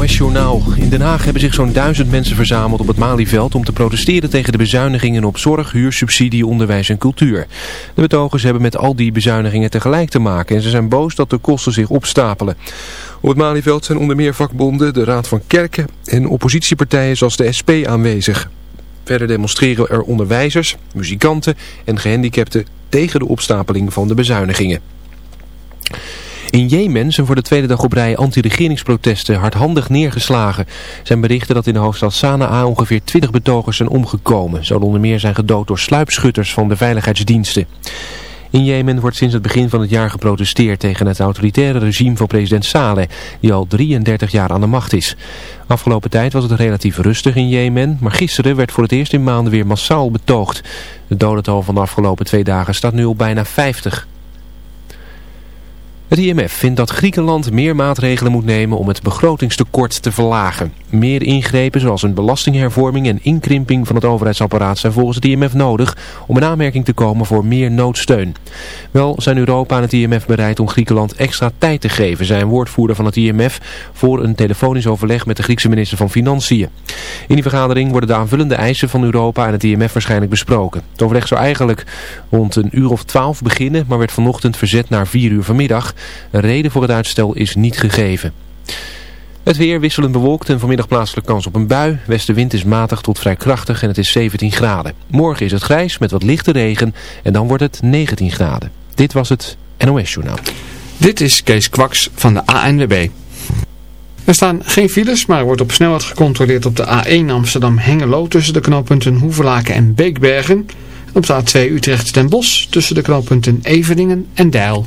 NOS Journaal. In Den Haag hebben zich zo'n duizend mensen verzameld op het Malieveld om te protesteren tegen de bezuinigingen op zorg, huursubsidie, onderwijs en cultuur. De betogers hebben met al die bezuinigingen tegelijk te maken en ze zijn boos dat de kosten zich opstapelen. Op het Malieveld zijn onder meer vakbonden, de Raad van Kerken en oppositiepartijen zoals de SP aanwezig. Verder demonstreren er onderwijzers, muzikanten en gehandicapten tegen de opstapeling van de bezuinigingen. In Jemen zijn voor de tweede dag op rij anti-regeringsprotesten hardhandig neergeslagen. zijn berichten dat in de hoofdstad Sanaa ongeveer 20 betogers zijn omgekomen. Zouden onder meer zijn gedood door sluipschutters van de veiligheidsdiensten. In Jemen wordt sinds het begin van het jaar geprotesteerd tegen het autoritaire regime van president Saleh, die al 33 jaar aan de macht is. Afgelopen tijd was het relatief rustig in Jemen, maar gisteren werd voor het eerst in maanden weer massaal betoogd. Het dodental van de afgelopen twee dagen staat nu op bijna 50. Het IMF vindt dat Griekenland meer maatregelen moet nemen om het begrotingstekort te verlagen. Meer ingrepen zoals een belastinghervorming en inkrimping van het overheidsapparaat zijn volgens het IMF nodig om in aanmerking te komen voor meer noodsteun. Wel zijn Europa en het IMF bereid om Griekenland extra tijd te geven, zei een woordvoerder van het IMF voor een telefonisch overleg met de Griekse minister van Financiën. In die vergadering worden de aanvullende eisen van Europa en het IMF waarschijnlijk besproken. Het overleg zou eigenlijk rond een uur of twaalf beginnen, maar werd vanochtend verzet naar vier uur vanmiddag. Een reden voor het uitstel is niet gegeven. Het weer wisselend bewolkt en vanmiddag plaatselijk kans op een bui. Westenwind is matig tot vrij krachtig en het is 17 graden. Morgen is het grijs met wat lichte regen en dan wordt het 19 graden. Dit was het NOS Journaal. Dit is Kees Kwaks van de ANWB. Er staan geen files, maar wordt op snelheid gecontroleerd op de A1 Amsterdam-Hengelo tussen de knooppunten Hoevelaken en Beekbergen. En op de A2 Utrecht-Den Bosch tussen de knooppunten Eveningen en Deil.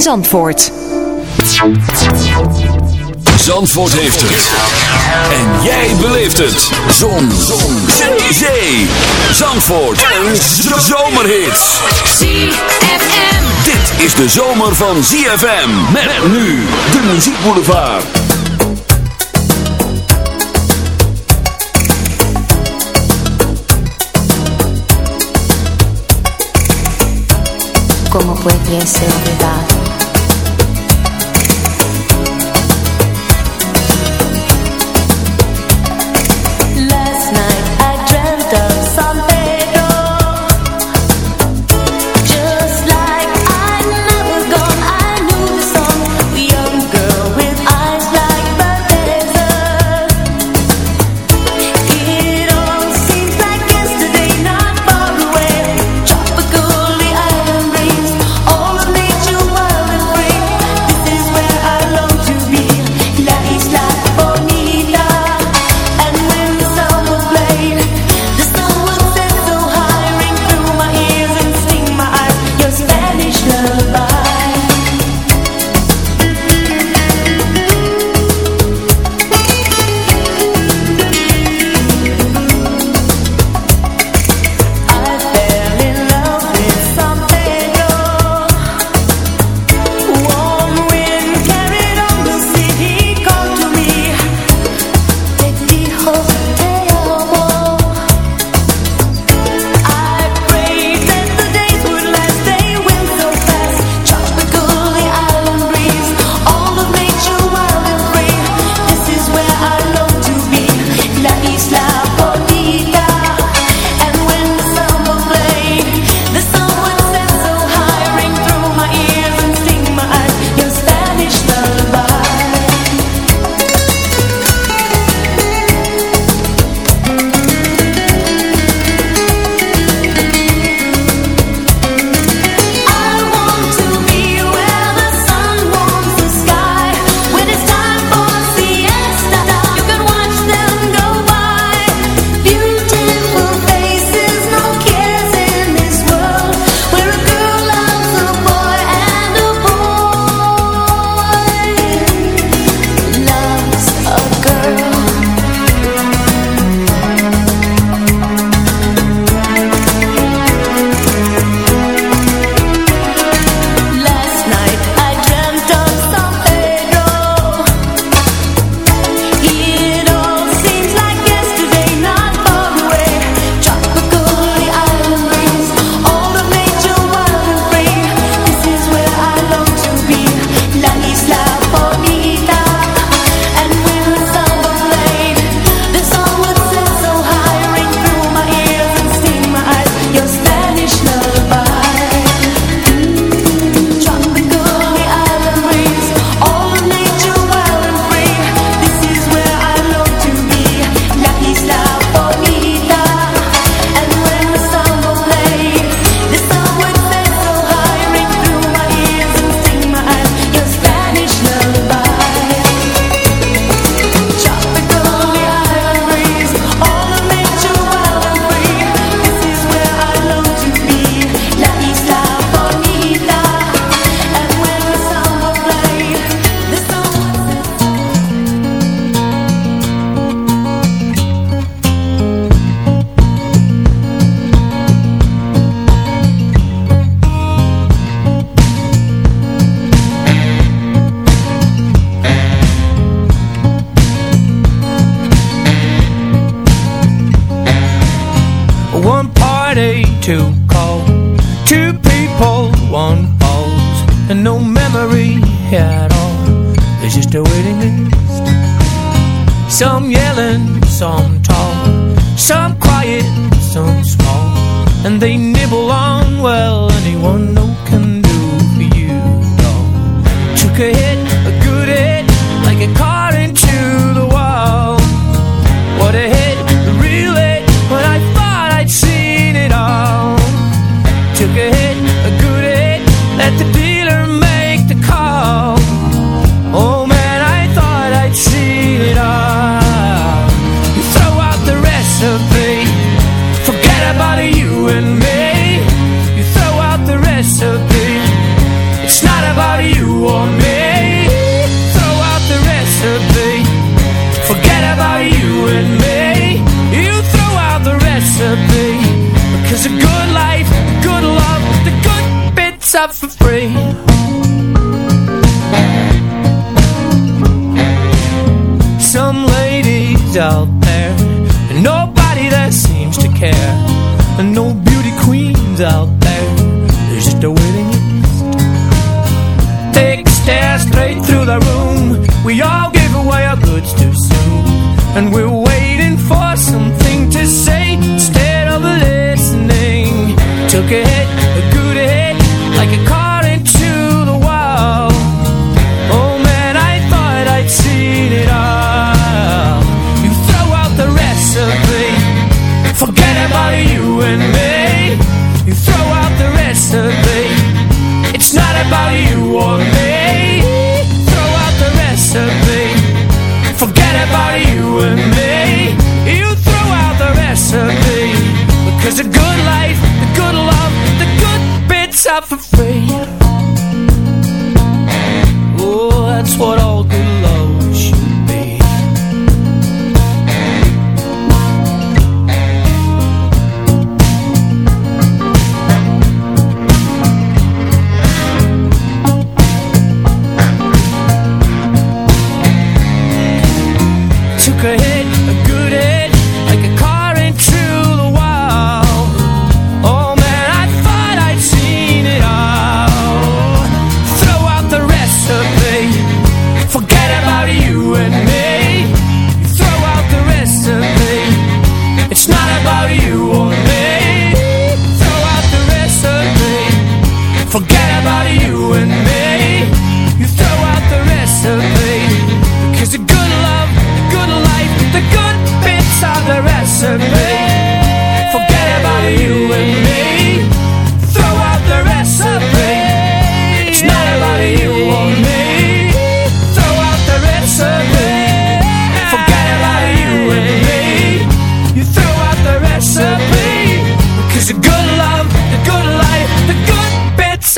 Zandvoort. Zandvoort heeft het. En jij beleeft het. Zon. Zon. Zee. Zee. Zandvoort. Een zomerhit. ZFM. Dit is de zomer van ZFM. Met nu de muziekboulevard. ¿Cómo pudiese olvidar? Last and we'll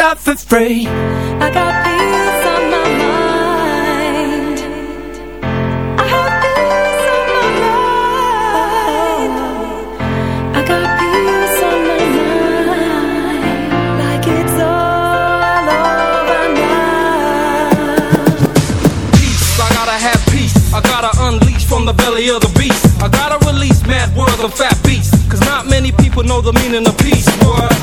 bits for free. I got peace on my mind. I have peace on my mind. I got peace on my mind. Like it's all over now. peace. I gotta have peace. I gotta unleash from the belly of the beast. I gotta release mad words of fat beats. Cause not many people know the meaning of peace. What?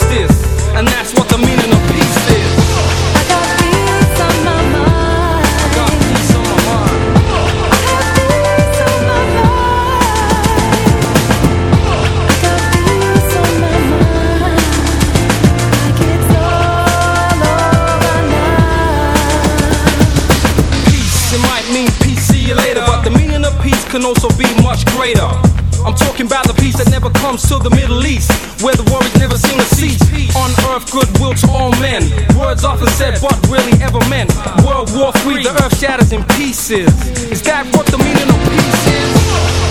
can also be much greater. I'm talking about the peace that never comes to the Middle East, where the war is never seen a cease. On earth, goodwill to all men. Words often said, but really ever meant. World War III, the earth shatters in pieces. Is that what the meaning of peace is?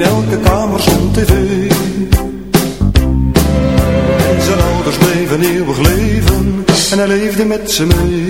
In elke kamer stond tv. En zijn ouders bleven eeuwig leven. En hij leefde met ze mee.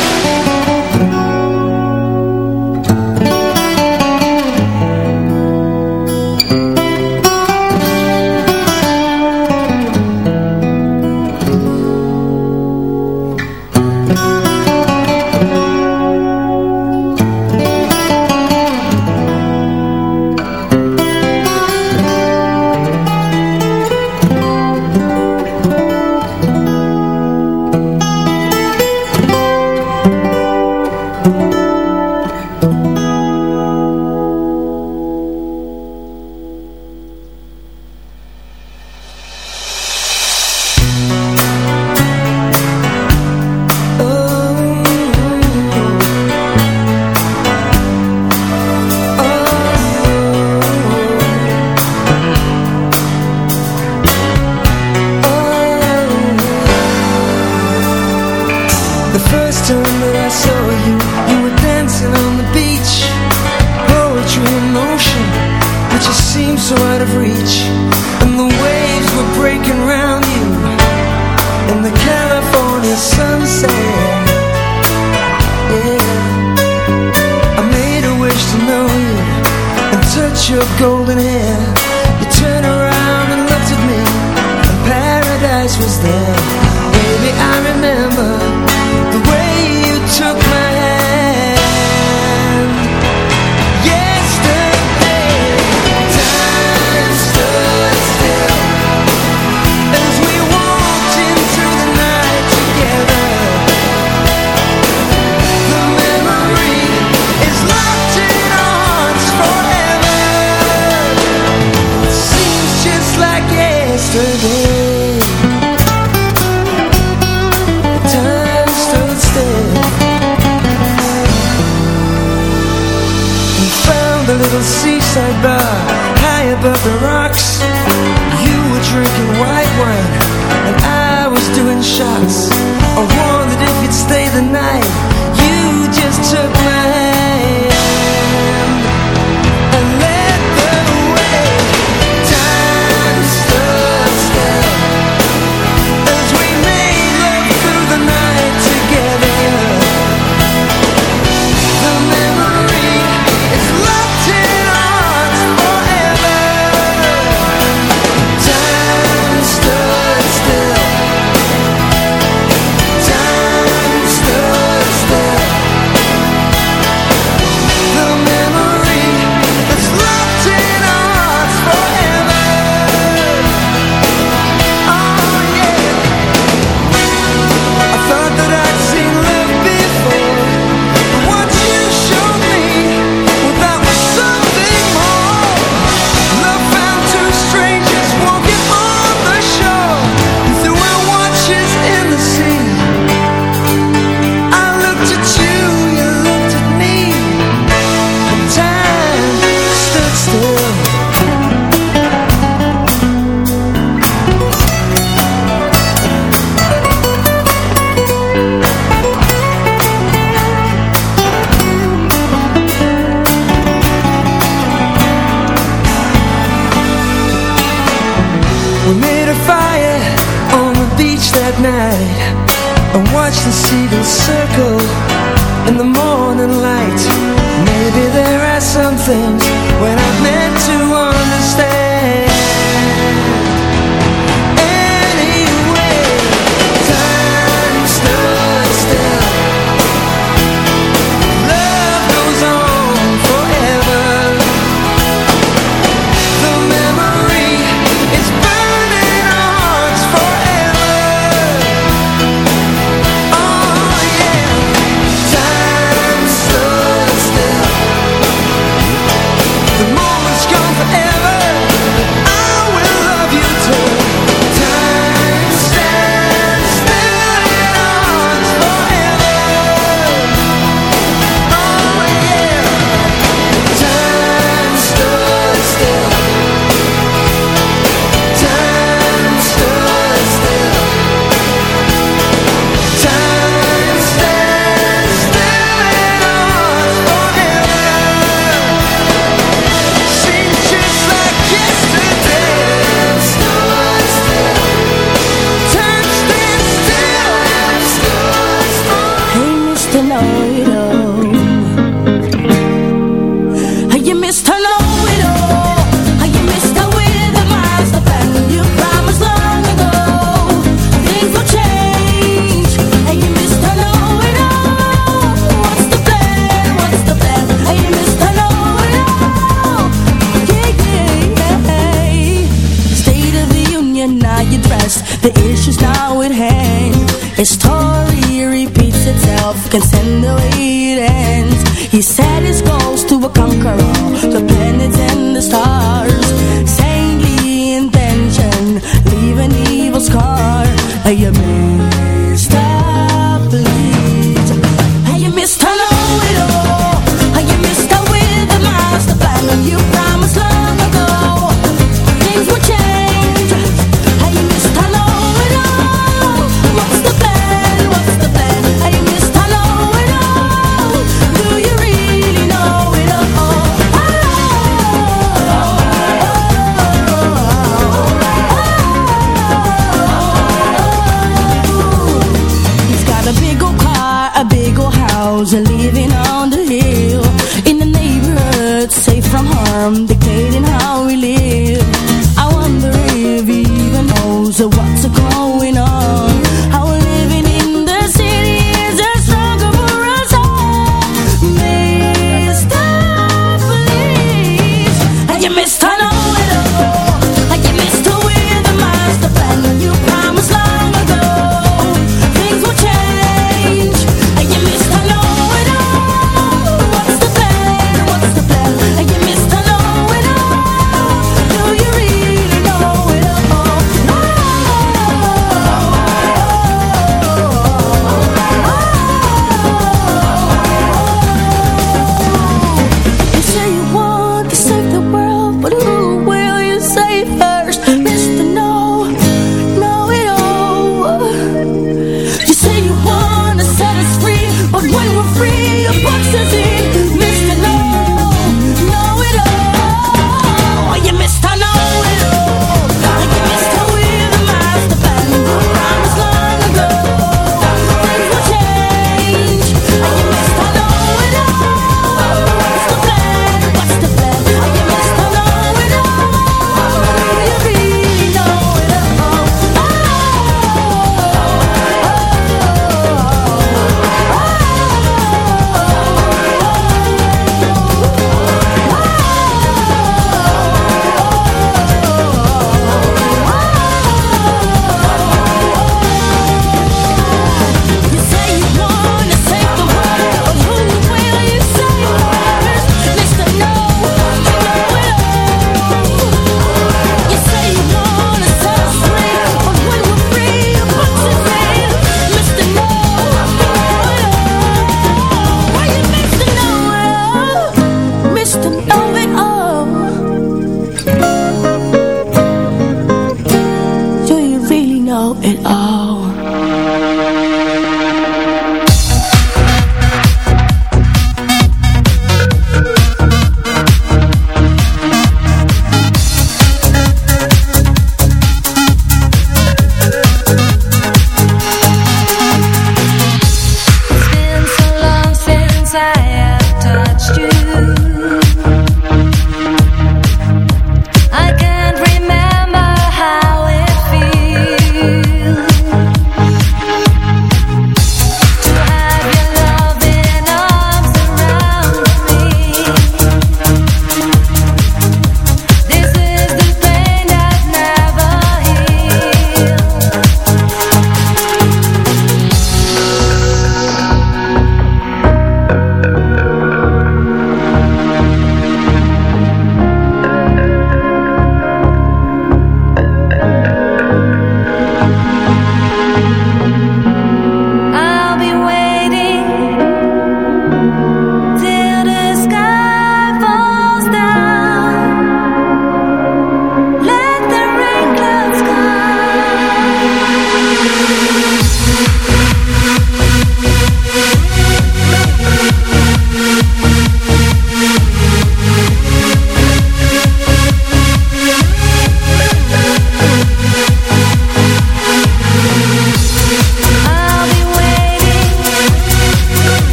house, living on the hill, in the neighborhood, safe from harm. They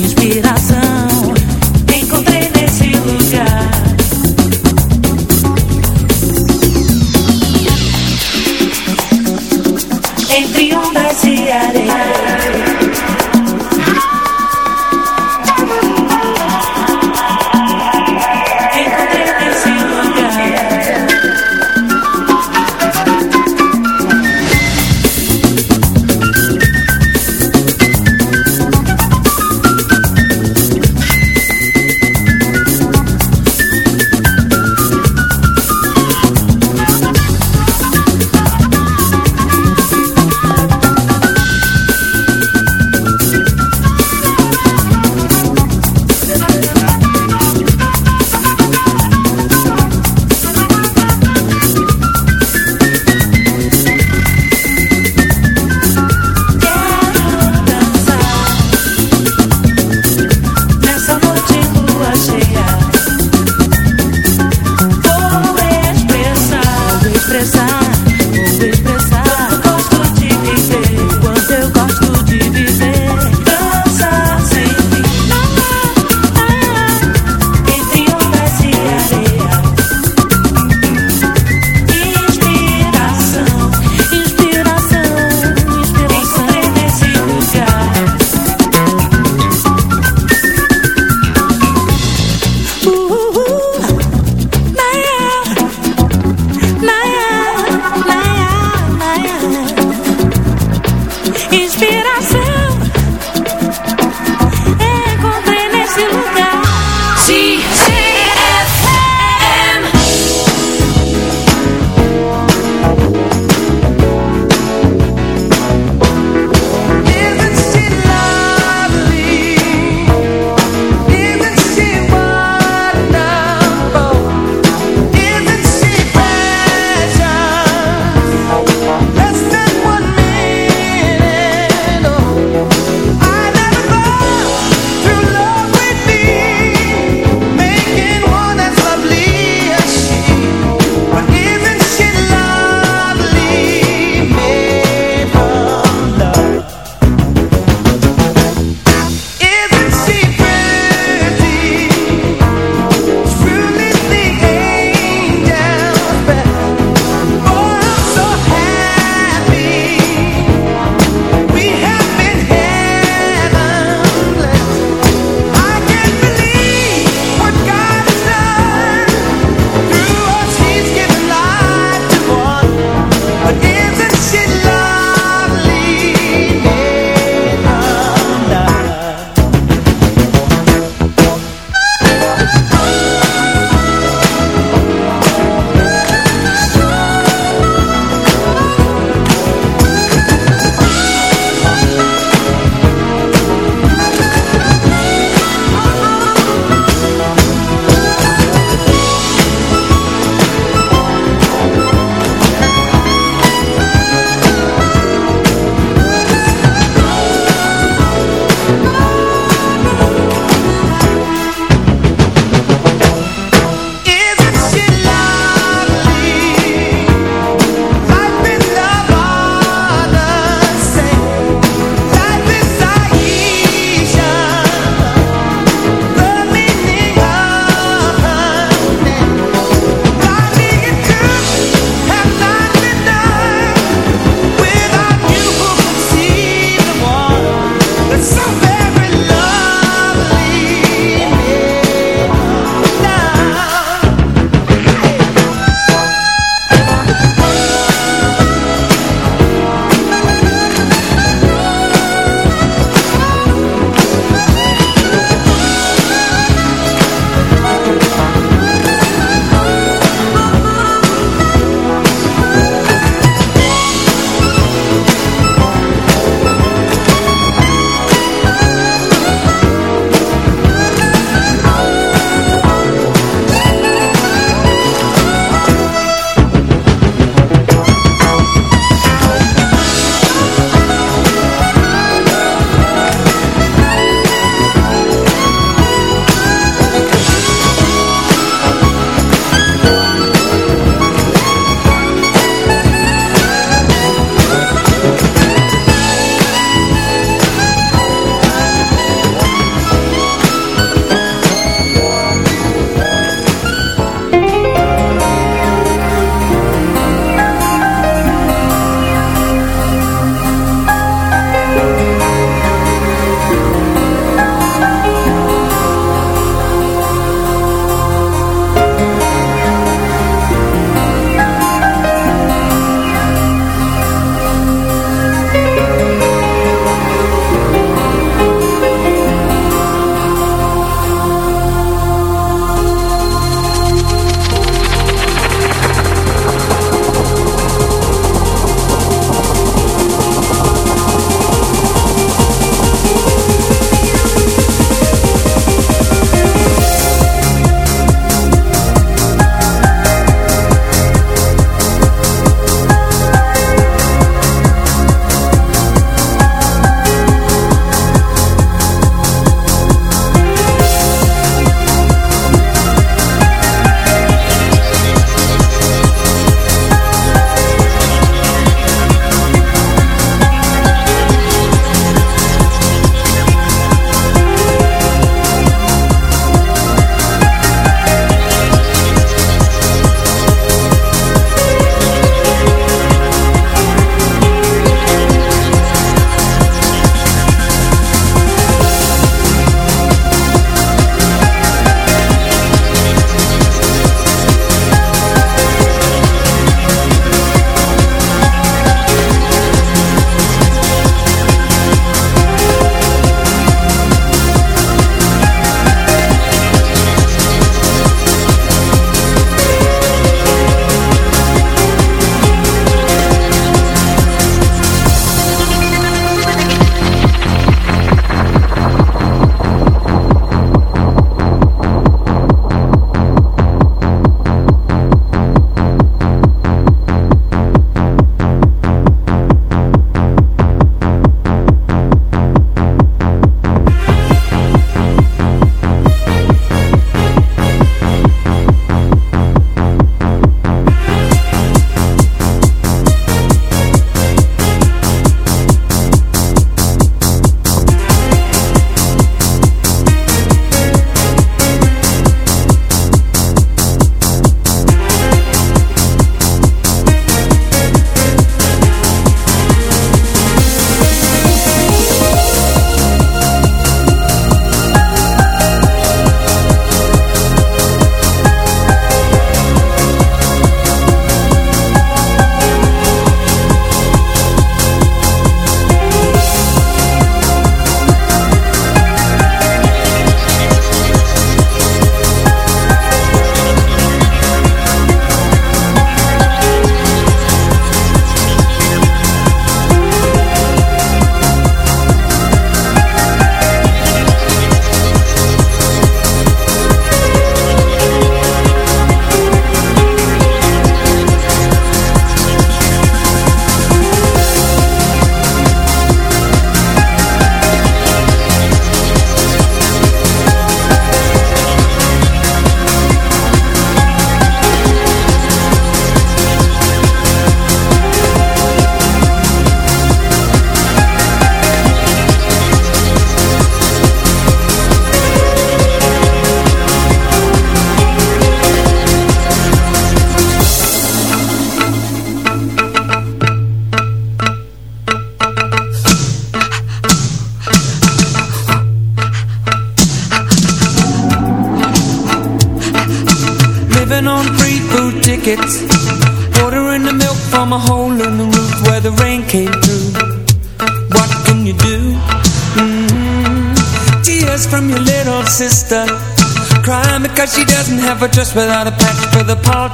inspirar.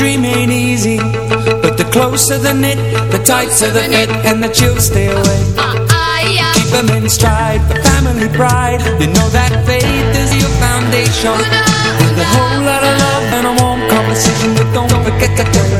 Dream ain't easy. But the closer the knit, the tighter the fit And the chills stay away. Keep them in stride for family pride. You know that faith is your foundation. With a whole lot of love and a warm conversation But don't forget to it